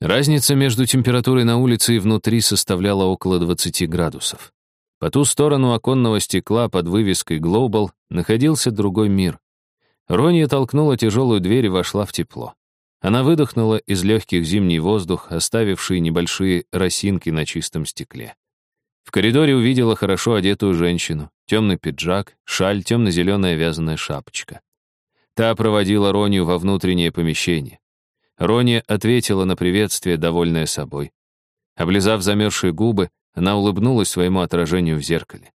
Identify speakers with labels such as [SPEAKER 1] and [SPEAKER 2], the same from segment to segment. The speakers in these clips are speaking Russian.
[SPEAKER 1] Разница между температурой на улице и внутри составляла около 20 градусов. По ту сторону оконного стекла под вывеской «Global» находился другой мир. Ронья толкнула тяжелую дверь и вошла в тепло. Она выдохнула из легких зимний воздух, оставивший небольшие росинки на чистом стекле. В коридоре увидела хорошо одетую женщину, темный пиджак, шаль, темно-зеленая вязаная шапочка. Та проводила Ронью во внутреннее помещение. Рони ответила на приветствие, довольная собой. Облизав замерзшие губы, она улыбнулась своему отражению в зеркале.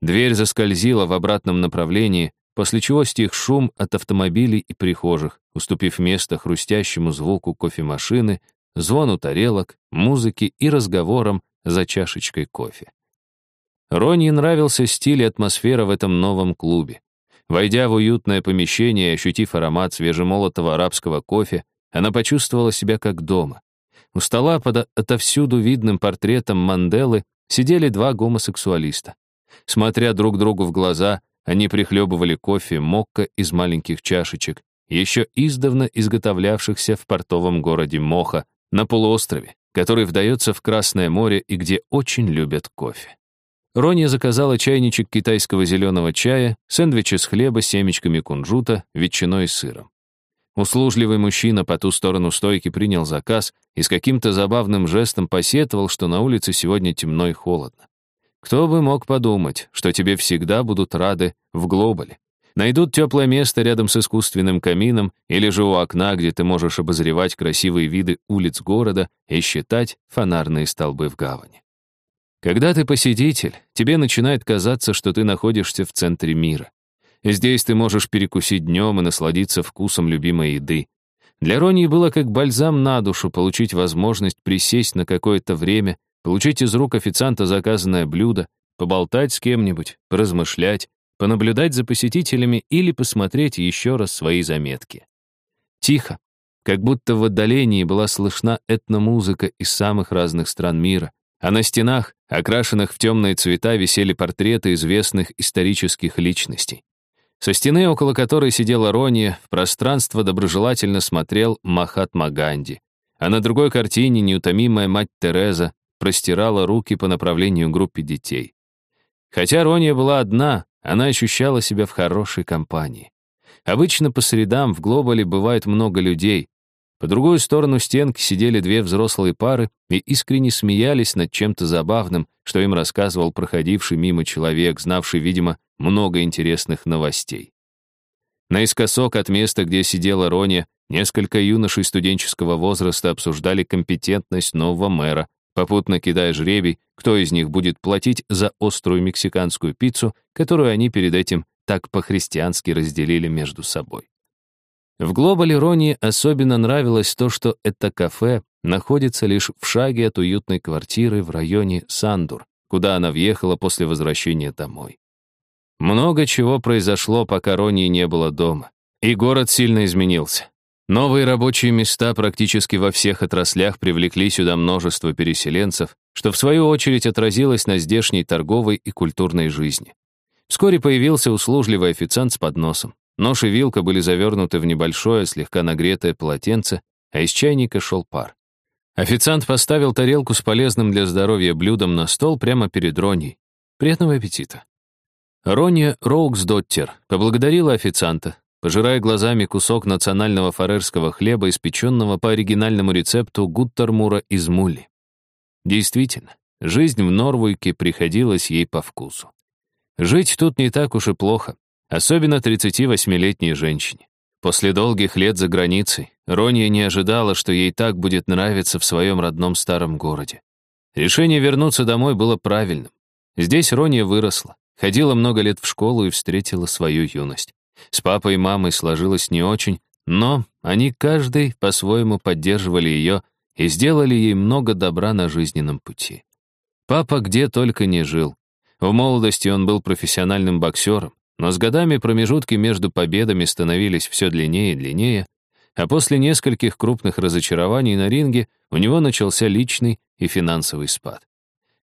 [SPEAKER 1] Дверь заскользила в обратном направлении, после чего стих шум от автомобилей и прихожих, уступив место хрустящему звуку кофемашины, звону тарелок, музыки и разговорам за чашечкой кофе. Ронни нравился стиль и атмосфера в этом новом клубе. Войдя в уютное помещение и ощутив аромат свежемолотого арабского кофе, она почувствовала себя как дома. У стола под отовсюду видным портретом Манделы сидели два гомосексуалиста. Смотря друг другу в глаза, они прихлебывали кофе мокко из маленьких чашечек, еще издавна изготовлявшихся в портовом городе Моха на полуострове, который вдается в Красное море и где очень любят кофе. Ронья заказала чайничек китайского зеленого чая, сэндвичи с хлеба, семечками кунжута, ветчиной и сыром. Услужливый мужчина по ту сторону стойки принял заказ и с каким-то забавным жестом посетовал, что на улице сегодня темно и холодно. Кто бы мог подумать, что тебе всегда будут рады в глобале. Найдут теплое место рядом с искусственным камином или же у окна, где ты можешь обозревать красивые виды улиц города и считать фонарные столбы в гавани. Когда ты посетитель, тебе начинает казаться, что ты находишься в центре мира. Здесь ты можешь перекусить днем и насладиться вкусом любимой еды. Для Ронии было как бальзам на душу получить возможность присесть на какое-то время, получить из рук официанта заказанное блюдо, поболтать с кем-нибудь, поразмышлять, понаблюдать за посетителями или посмотреть еще раз свои заметки. Тихо, как будто в отдалении была слышна этномузыка из самых разных стран мира, а на стенах, окрашенных в темные цвета, висели портреты известных исторических личностей. Со стены, около которой сидела Рони, в пространство доброжелательно смотрел Махатма Ганди, а на другой картине неутомимая мать Тереза простирала руки по направлению группе детей. Хотя Рония была одна, она ощущала себя в хорошей компании. Обычно по средам в Глобале бывает много людей, по другую сторону стенки сидели две взрослые пары и искренне смеялись над чем-то забавным, что им рассказывал проходивший мимо человек, знавший, видимо, много интересных новостей. Наискосок от места, где сидела Роня, несколько юношей студенческого возраста обсуждали компетентность нового мэра, попутно кидая жребий, кто из них будет платить за острую мексиканскую пиццу, которую они перед этим так по-христиански разделили между собой. В Глобале Рони особенно нравилось то, что это кафе находится лишь в шаге от уютной квартиры в районе Сандур, куда она въехала после возвращения домой. Много чего произошло, пока Рони не было дома. И город сильно изменился. Новые рабочие места практически во всех отраслях привлекли сюда множество переселенцев, что в свою очередь отразилось на здешней торговой и культурной жизни. Вскоре появился услужливый официант с подносом. Нож и вилка были завернуты в небольшое, слегка нагретое полотенце, а из чайника шел пар. Официант поставил тарелку с полезным для здоровья блюдом на стол прямо перед Роней. Приятного аппетита. Ронья Роуксдоттер поблагодарила официанта, пожирая глазами кусок национального фарерского хлеба, испеченного по оригинальному рецепту Гуттермура из Мулли. Действительно, жизнь в Норвуйке приходилась ей по вкусу. Жить тут не так уж и плохо. Особенно 38-летней женщине. После долгих лет за границей Ронья не ожидала, что ей так будет нравиться в своем родном старом городе. Решение вернуться домой было правильным. Здесь Ронья выросла, ходила много лет в школу и встретила свою юность. С папой и мамой сложилось не очень, но они каждый по-своему поддерживали ее и сделали ей много добра на жизненном пути. Папа где только не жил. В молодости он был профессиональным боксером, но с годами промежутки между победами становились все длиннее и длиннее, а после нескольких крупных разочарований на ринге у него начался личный и финансовый спад.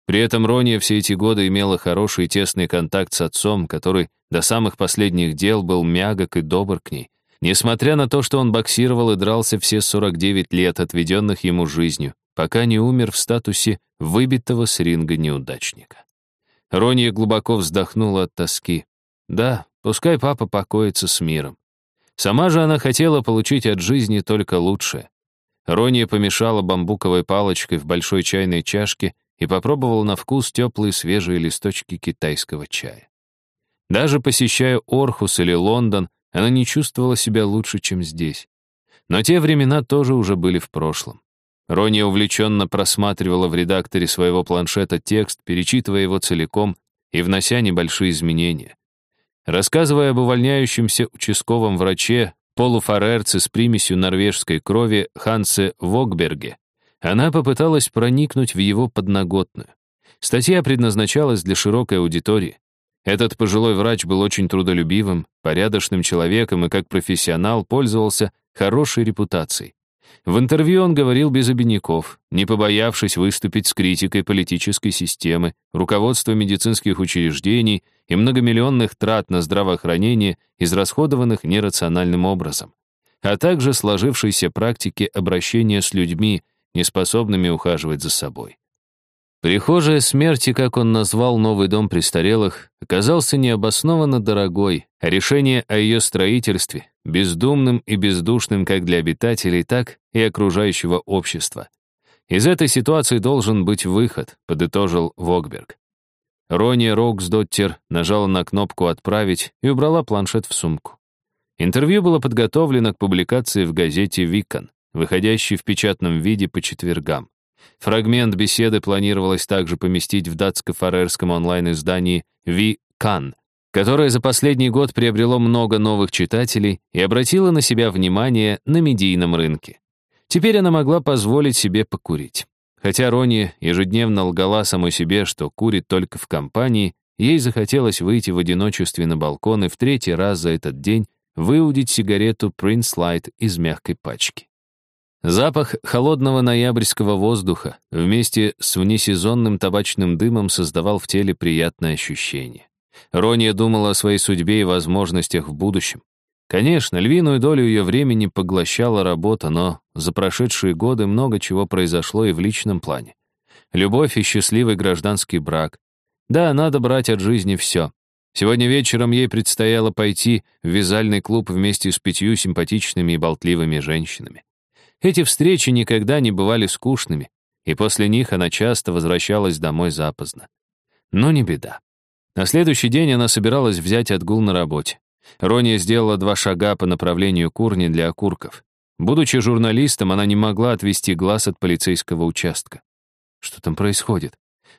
[SPEAKER 1] При этом Рония все эти годы имела хороший и тесный контакт с отцом, который до самых последних дел был мягок и добр к ней, Несмотря на то, что он боксировал и дрался все 49 лет, отведенных ему жизнью, пока не умер в статусе выбитого с ринга неудачника. Ронья глубоко вздохнула от тоски. Да, пускай папа покоится с миром. Сама же она хотела получить от жизни только лучшее. Ронья помешала бамбуковой палочкой в большой чайной чашке и попробовала на вкус теплые свежие листочки китайского чая. Даже посещая Орхус или Лондон, она не чувствовала себя лучше, чем здесь. Но те времена тоже уже были в прошлом. Ронья увлеченно просматривала в редакторе своего планшета текст, перечитывая его целиком и внося небольшие изменения. Рассказывая об увольняющемся участковом враче, полуфарерце с примесью норвежской крови Хансе Вогберге, она попыталась проникнуть в его подноготную. Статья предназначалась для широкой аудитории. Этот пожилой врач был очень трудолюбивым, порядочным человеком и как профессионал пользовался хорошей репутацией. В интервью он говорил без обиняков, не побоявшись выступить с критикой политической системы, руководства медицинских учреждений и многомиллионных трат на здравоохранение, израсходованных нерациональным образом, а также сложившейся практики обращения с людьми, неспособными ухаживать за собой. Прихожая смерти, как он назвал новый дом престарелых, оказался необоснованно дорогой, а решение о ее строительстве — бездумным и бездушным как для обитателей, так и окружающего общества. Из этой ситуации должен быть выход, подытожил Вогберг. Рони Роксдоттер нажала на кнопку «Отправить» и убрала планшет в сумку. Интервью было подготовлено к публикации в газете «Викон», выходящей в печатном виде по четвергам. Фрагмент беседы планировалось также поместить в датско-фарерском онлайн-издании «Ви Кан», которое за последний год приобрело много новых читателей и обратило на себя внимание на медийном рынке. Теперь она могла позволить себе покурить. Хотя Рони ежедневно лгала самой себе, что курит только в компании, ей захотелось выйти в одиночестве на балкон и в третий раз за этот день выудить сигарету Prince Light из мягкой пачки. Запах холодного ноябрьского воздуха вместе с внесезонным табачным дымом создавал в теле приятное ощущение. Рония думала о своей судьбе и возможностях в будущем. Конечно, львиную долю ее времени поглощала работа, но за прошедшие годы много чего произошло и в личном плане. Любовь и счастливый гражданский брак. Да, надо брать от жизни все. Сегодня вечером ей предстояло пойти в вязальный клуб вместе с пятью симпатичными и болтливыми женщинами. Эти встречи никогда не бывали скучными, и после них она часто возвращалась домой запоздно. Но не беда. На следующий день она собиралась взять отгул на работе. Рония сделала два шага по направлению курни для окурков. Будучи журналистом, она не могла отвести глаз от полицейского участка. Что там происходит?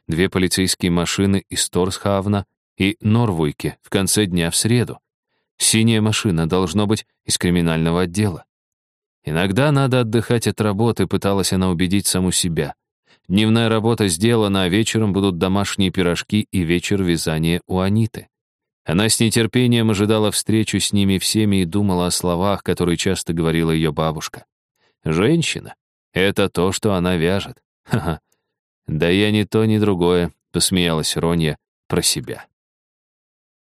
[SPEAKER 1] Две полицейские машины из Торсхавна и Норвуйке в конце дня в среду. Синяя машина должно быть из криминального отдела. Иногда надо отдыхать от работы, пыталась она убедить саму себя. Дневная работа сделана, а вечером будут домашние пирожки и вечер вязания у Аниты. Она с нетерпением ожидала встречу с ними всеми и думала о словах, которые часто говорила ее бабушка. «Женщина — это то, что она вяжет». Ха-ха. «Да я ни то, ни другое», — посмеялась Ронья про себя.